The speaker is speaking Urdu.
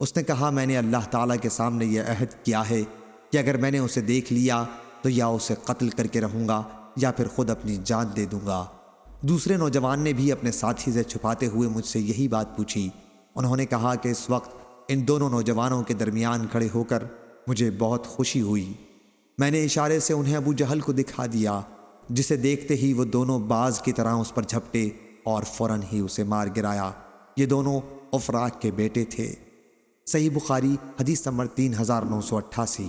اس نے کہا، میں نے اللہ تعالیٰ کے سامنے یہ عہد کیا ہے کہ اگر میں نے اسے دیکھ لیا تو یا اسے قتل کر کے رہوں گا یا پھر خود اپنی جان دے دوں گا. دوسرے نوجوان نے بھی اپنے ساتھی سے چھپاتے ہوئے مجھ سے یہی بات پوچھی۔ انہوں نے کہا کہ اس وقت ان دونوں نوجوانوں کے درمیان کھڑے ہو کر مجھے بہت خوشی ہوئی۔ میں نے اشارے سے انہیں ابو جہل کو دکھا دیا، جسے دیکھتے ہی وہ دونوں باز کی طرح اس پر جھپٹے اور فوراً ہی اسے مار گرایا۔ یہ دونوں افراق کے بیٹے تھے۔ صحیح بخاری حدیث نمبر تین ہزار نو سو اٹھاسی